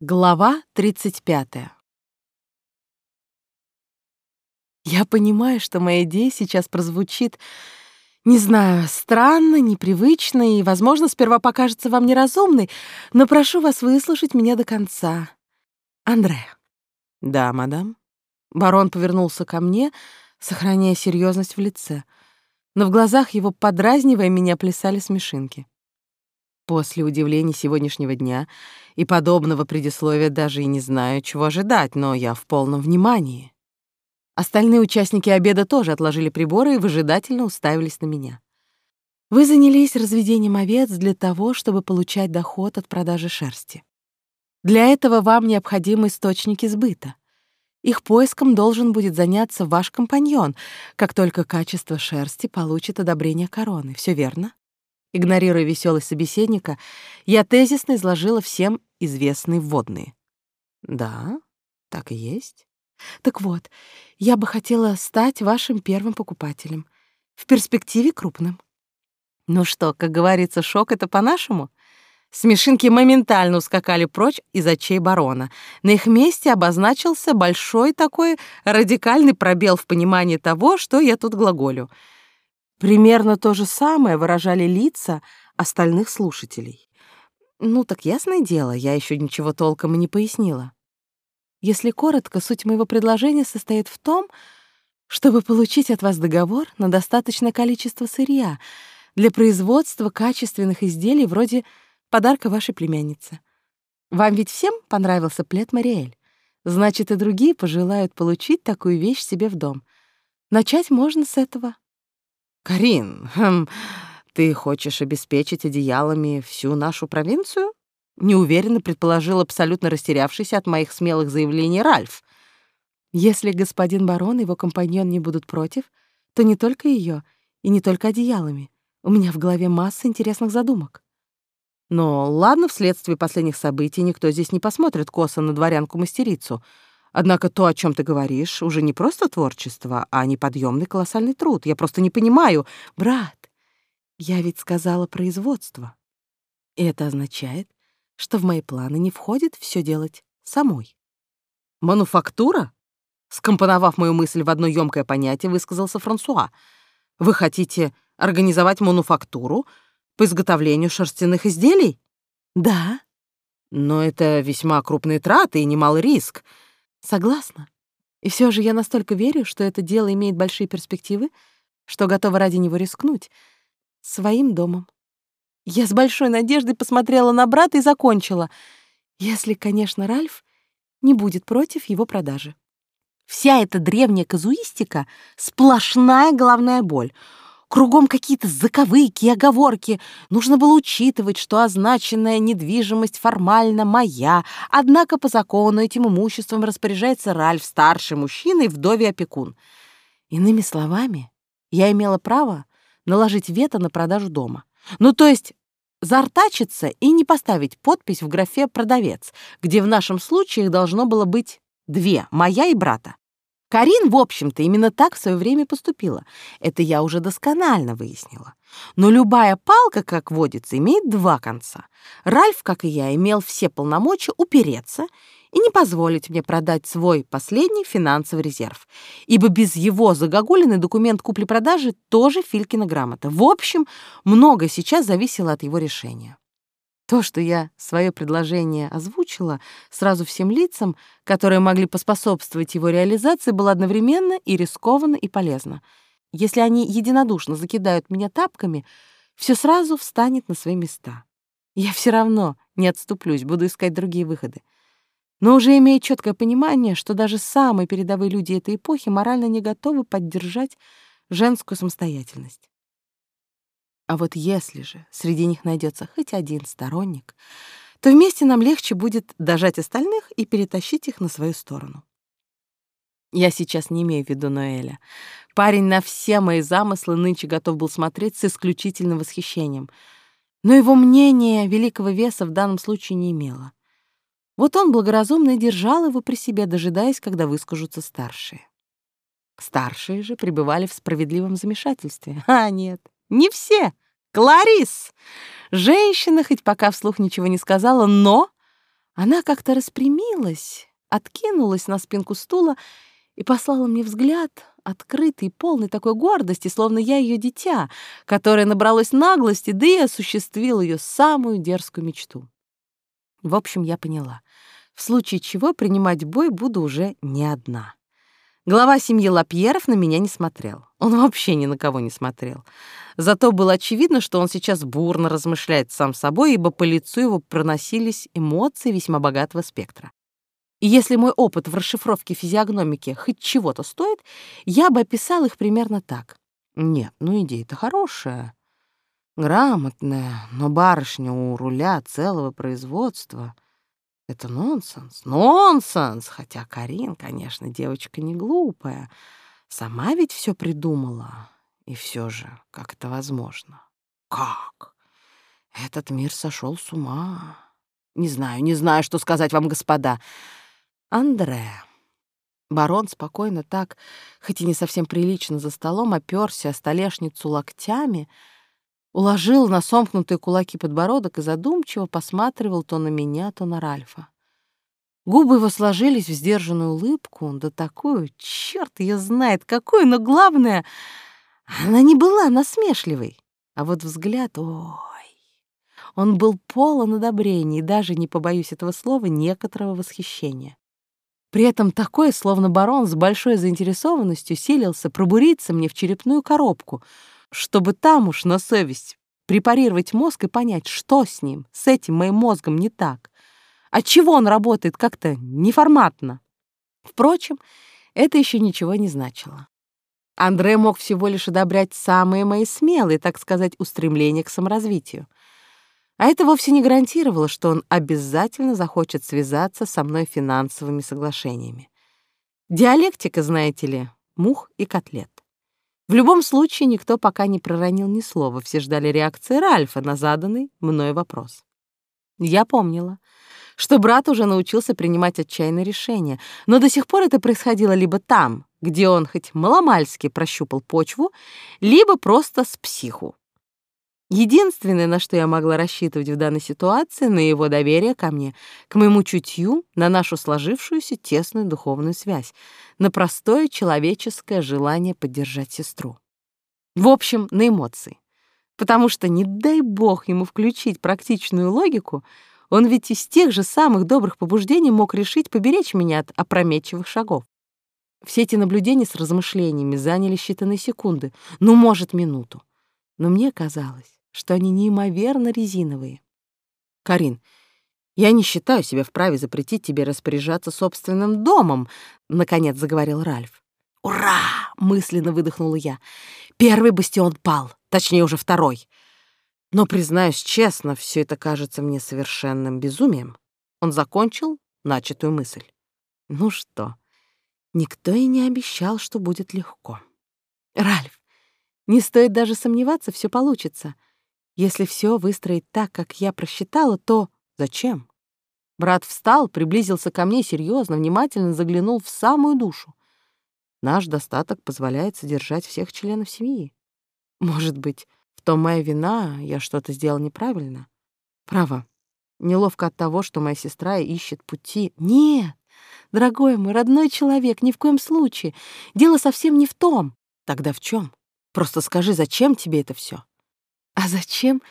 Глава 35. Я понимаю, что моя идея сейчас прозвучит, не знаю, странно, непривычно и, возможно, сперва покажется вам неразумной, но прошу вас выслушать меня до конца. Андре. Да, мадам. Барон повернулся ко мне, сохраняя серьезность в лице, но в глазах его, подразнивая меня, плясали смешинки. После удивления сегодняшнего дня и подобного предисловия даже и не знаю, чего ожидать, но я в полном внимании. Остальные участники обеда тоже отложили приборы и выжидательно уставились на меня. Вы занялись разведением овец для того, чтобы получать доход от продажи шерсти. Для этого вам необходимы источники сбыта. Их поиском должен будет заняться ваш компаньон, как только качество шерсти получит одобрение короны. Все верно? Игнорируя веселость собеседника, я тезисно изложила всем известные вводные. Да, так и есть. Так вот, я бы хотела стать вашим первым покупателем. В перспективе крупным. Ну что, как говорится, шок — это по-нашему? Смешинки моментально ускакали прочь из очей барона. На их месте обозначился большой такой радикальный пробел в понимании того, что я тут глаголю — Примерно то же самое выражали лица остальных слушателей. Ну, так ясное дело, я еще ничего толком и не пояснила. Если коротко, суть моего предложения состоит в том, чтобы получить от вас договор на достаточное количество сырья для производства качественных изделий вроде подарка вашей племяннице. Вам ведь всем понравился плед Мариэль. Значит, и другие пожелают получить такую вещь себе в дом. Начать можно с этого. «Карин, хм, ты хочешь обеспечить одеялами всю нашу провинцию?» Неуверенно предположил абсолютно растерявшийся от моих смелых заявлений Ральф. «Если господин барон и его компаньон не будут против, то не только ее и не только одеялами. У меня в голове масса интересных задумок». Но ладно, вследствие последних событий никто здесь не посмотрит косо на дворянку-мастерицу — Однако то, о чем ты говоришь, уже не просто творчество, а неподъемный колоссальный труд. Я просто не понимаю. Брат, я ведь сказала производство. И это означает, что в мои планы не входит все делать самой. Мануфактура? Скомпоновав мою мысль в одно ёмкое понятие, высказался Франсуа. Вы хотите организовать мануфактуру по изготовлению шерстяных изделий? Да. Но это весьма крупные траты и немалый риск. Согласна. И все же я настолько верю, что это дело имеет большие перспективы, что готова ради него рискнуть своим домом. Я с большой надеждой посмотрела на брата и закончила, если, конечно, Ральф не будет против его продажи. Вся эта древняя казуистика — сплошная головная боль — Кругом какие-то заковыки и оговорки. Нужно было учитывать, что означенная недвижимость формально моя, однако по закону этим имуществом распоряжается Ральф, старший мужчина и вдове опекун. Иными словами, я имела право наложить вето на продажу дома. Ну, то есть заортачиться и не поставить подпись в графе «продавец», где в нашем случае их должно было быть две, моя и брата. Карин, в общем-то, именно так в свое время поступила. Это я уже досконально выяснила. Но любая палка, как водится, имеет два конца. Ральф, как и я, имел все полномочия упереться и не позволить мне продать свой последний финансовый резерв, ибо без его загогулиный документ купли-продажи тоже Филькина грамота. В общем, много сейчас зависело от его решения. То, что я свое предложение озвучила сразу всем лицам, которые могли поспособствовать его реализации, было одновременно и рискованно, и полезно. Если они единодушно закидают меня тапками, все сразу встанет на свои места. Я все равно не отступлюсь, буду искать другие выходы. Но уже имея четкое понимание, что даже самые передовые люди этой эпохи морально не готовы поддержать женскую самостоятельность. А вот если же среди них найдется хоть один сторонник, то вместе нам легче будет дожать остальных и перетащить их на свою сторону. Я сейчас не имею в виду Ноэля. Парень на все мои замыслы нынче готов был смотреть с исключительным восхищением. Но его мнение великого веса в данном случае не имело. Вот он благоразумно держал его при себе, дожидаясь, когда выскажутся старшие. Старшие же пребывали в справедливом замешательстве. А нет, не все. Кларис! Женщина хоть пока вслух ничего не сказала, но Она как-то распрямилась, откинулась на спинку стула и послала мне взгляд, открытый, полный такой гордости, словно я ее дитя, которое набралось наглости, да и осуществил ее самую дерзкую мечту. В общем, я поняла. В случае чего принимать бой буду уже не одна. Глава семьи Лапьеров на меня не смотрел. Он вообще ни на кого не смотрел. Зато было очевидно, что он сейчас бурно размышляет сам собой, ибо по лицу его проносились эмоции весьма богатого спектра. И если мой опыт в расшифровке физиогномики хоть чего-то стоит, я бы описал их примерно так. Нет, ну идея-то хорошая, грамотная, но барышня у руля целого производства — это нонсенс, нонсенс, хотя Карин, конечно, девочка не глупая. Сама ведь все придумала. И все же, как это возможно? Как? Этот мир сошел с ума. Не знаю, не знаю, что сказать вам, господа. Андре. Барон спокойно так, хоть и не совсем прилично за столом, оперся о столешницу локтями — уложил на сомкнутые кулаки подбородок и задумчиво посматривал то на меня, то на Ральфа. Губы его сложились в сдержанную улыбку, да такую, черт ее знает какую, но главное, она не была насмешливой. А вот взгляд, ой, он был полон одобрений, даже, не побоюсь этого слова, некоторого восхищения. При этом такое, словно барон с большой заинтересованностью силился пробуриться мне в черепную коробку — чтобы там уж на совесть препарировать мозг и понять, что с ним, с этим моим мозгом не так. Отчего он работает как-то неформатно. Впрочем, это еще ничего не значило. Андре мог всего лишь одобрять самые мои смелые, так сказать, устремления к саморазвитию. А это вовсе не гарантировало, что он обязательно захочет связаться со мной финансовыми соглашениями. Диалектика, знаете ли, мух и котлет. В любом случае, никто пока не проронил ни слова, все ждали реакции Ральфа на заданный мной вопрос. Я помнила, что брат уже научился принимать отчаянные решения, но до сих пор это происходило либо там, где он хоть маломальски прощупал почву, либо просто с психу. Единственное, на что я могла рассчитывать в данной ситуации, на его доверие ко мне, к моему чутью, на нашу сложившуюся тесную духовную связь, на простое человеческое желание поддержать сестру. В общем, на эмоции. Потому что, не дай бог ему включить практичную логику, он ведь из тех же самых добрых побуждений мог решить поберечь меня от опрометчивых шагов. Все эти наблюдения с размышлениями заняли считанные секунды, ну, может, минуту. Но мне казалось, что они неимоверно резиновые. Карин, я не считаю себя вправе запретить тебе распоряжаться собственным домом, наконец заговорил Ральф. Ура! мысленно выдохнула я. Первый бастион пал, точнее уже второй. Но признаюсь честно, все это кажется мне совершенным безумием. Он закончил начатую мысль. Ну что? Никто и не обещал, что будет легко. Ральф, не стоит даже сомневаться, все получится. Если все выстроить так, как я просчитала, то зачем? Брат встал, приблизился ко мне серьезно, внимательно заглянул в самую душу. Наш достаток позволяет содержать всех членов семьи. Может быть, в том моя вина, я что-то сделал неправильно? Право. Неловко от того, что моя сестра ищет пути. Нет, дорогой мой родной человек, ни в коем случае. Дело совсем не в том. Тогда в чем? Просто скажи, зачем тебе это все? А зачем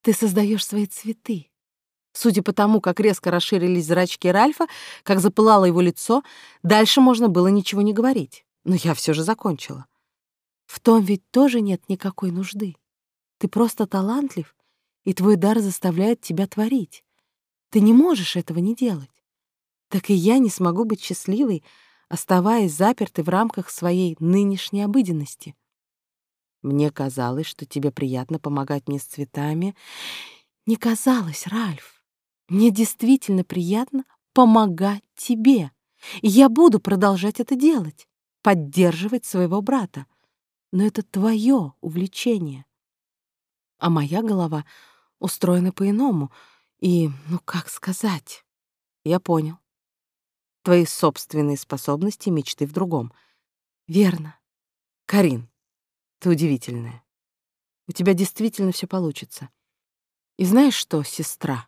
ты создаешь свои цветы? Судя по тому, как резко расширились зрачки Ральфа, как запылало его лицо, дальше можно было ничего не говорить. Но я все же закончила. В том ведь тоже нет никакой нужды. Ты просто талантлив, и твой дар заставляет тебя творить. Ты не можешь этого не делать. Так и я не смогу быть счастливой, оставаясь запертой в рамках своей нынешней обыденности. Мне казалось, что тебе приятно помогать мне с цветами. Не казалось, Ральф. Мне действительно приятно помогать тебе. И я буду продолжать это делать, поддерживать своего брата. Но это твое увлечение. А моя голова устроена по-иному. И, ну как сказать? Я понял. Твои собственные способности и мечты в другом. Верно. Карин, ты удивительная. У тебя действительно все получится. И знаешь что, сестра?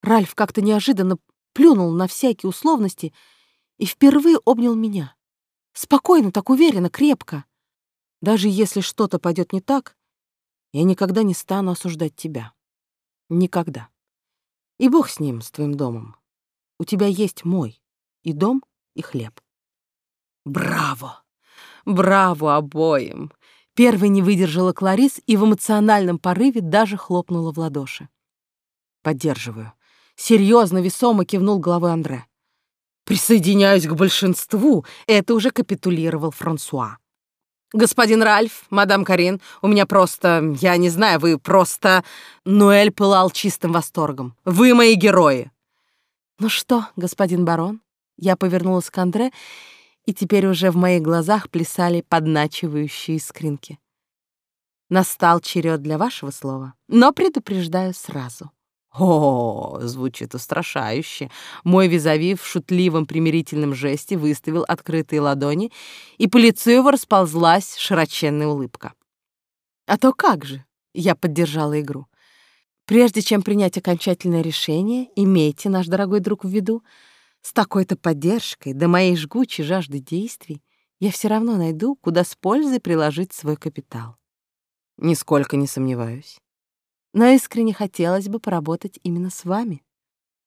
Ральф как-то неожиданно плюнул на всякие условности и впервые обнял меня. Спокойно, так уверенно, крепко. Даже если что-то пойдет не так, я никогда не стану осуждать тебя. Никогда. И бог с ним, с твоим домом. У тебя есть мой и дом, и хлеб. Браво! Браво обоим! Первой не выдержала Кларис и в эмоциональном порыве даже хлопнула в ладоши. Поддерживаю. Серьезно, весомо кивнул головой Андре. Присоединяюсь к большинству. Это уже капитулировал Франсуа. «Господин Ральф, мадам Карин, у меня просто... Я не знаю, вы просто...» Ноэль пылал чистым восторгом. «Вы мои герои!» «Ну что, господин барон?» Я повернулась к Андре, и теперь уже в моих глазах плясали подначивающие искринки. Настал черед для вашего слова, но предупреждаю сразу. О, звучит устрашающе. Мой визави в шутливом примирительном жесте выставил открытые ладони, и по лицу его расползлась широченная улыбка. А то как же? Я поддержала игру. Прежде чем принять окончательное решение, имейте, наш дорогой друг, в виду, с такой-то поддержкой, до моей жгучей жажды действий, я все равно найду, куда с пользой приложить свой капитал. Нисколько не сомневаюсь но искренне хотелось бы поработать именно с вами.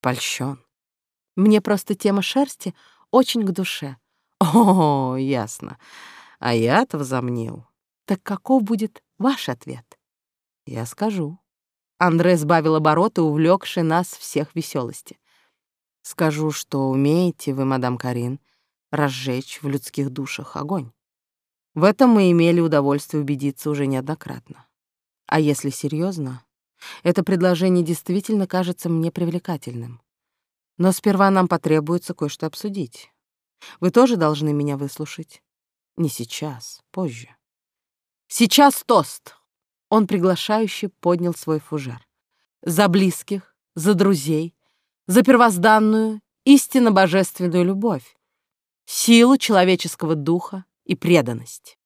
Польщен. Мне просто тема шерсти очень к душе. О, ясно. А я-то взомнил. Так каков будет ваш ответ? Я скажу. Андре сбавил обороты, увлекший нас всех веселости. Скажу, что умеете вы, мадам Карин, разжечь в людских душах огонь. В этом мы имели удовольствие убедиться уже неоднократно. А если серьезно, это предложение действительно кажется мне привлекательным. Но сперва нам потребуется кое-что обсудить. Вы тоже должны меня выслушать. Не сейчас, позже. Сейчас тост. Он приглашающе поднял свой фужер. За близких, за друзей, за первозданную, истинно божественную любовь, силу человеческого духа и преданность.